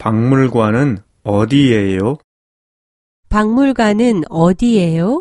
박물관은 어디예요? 박물관은 어디예요?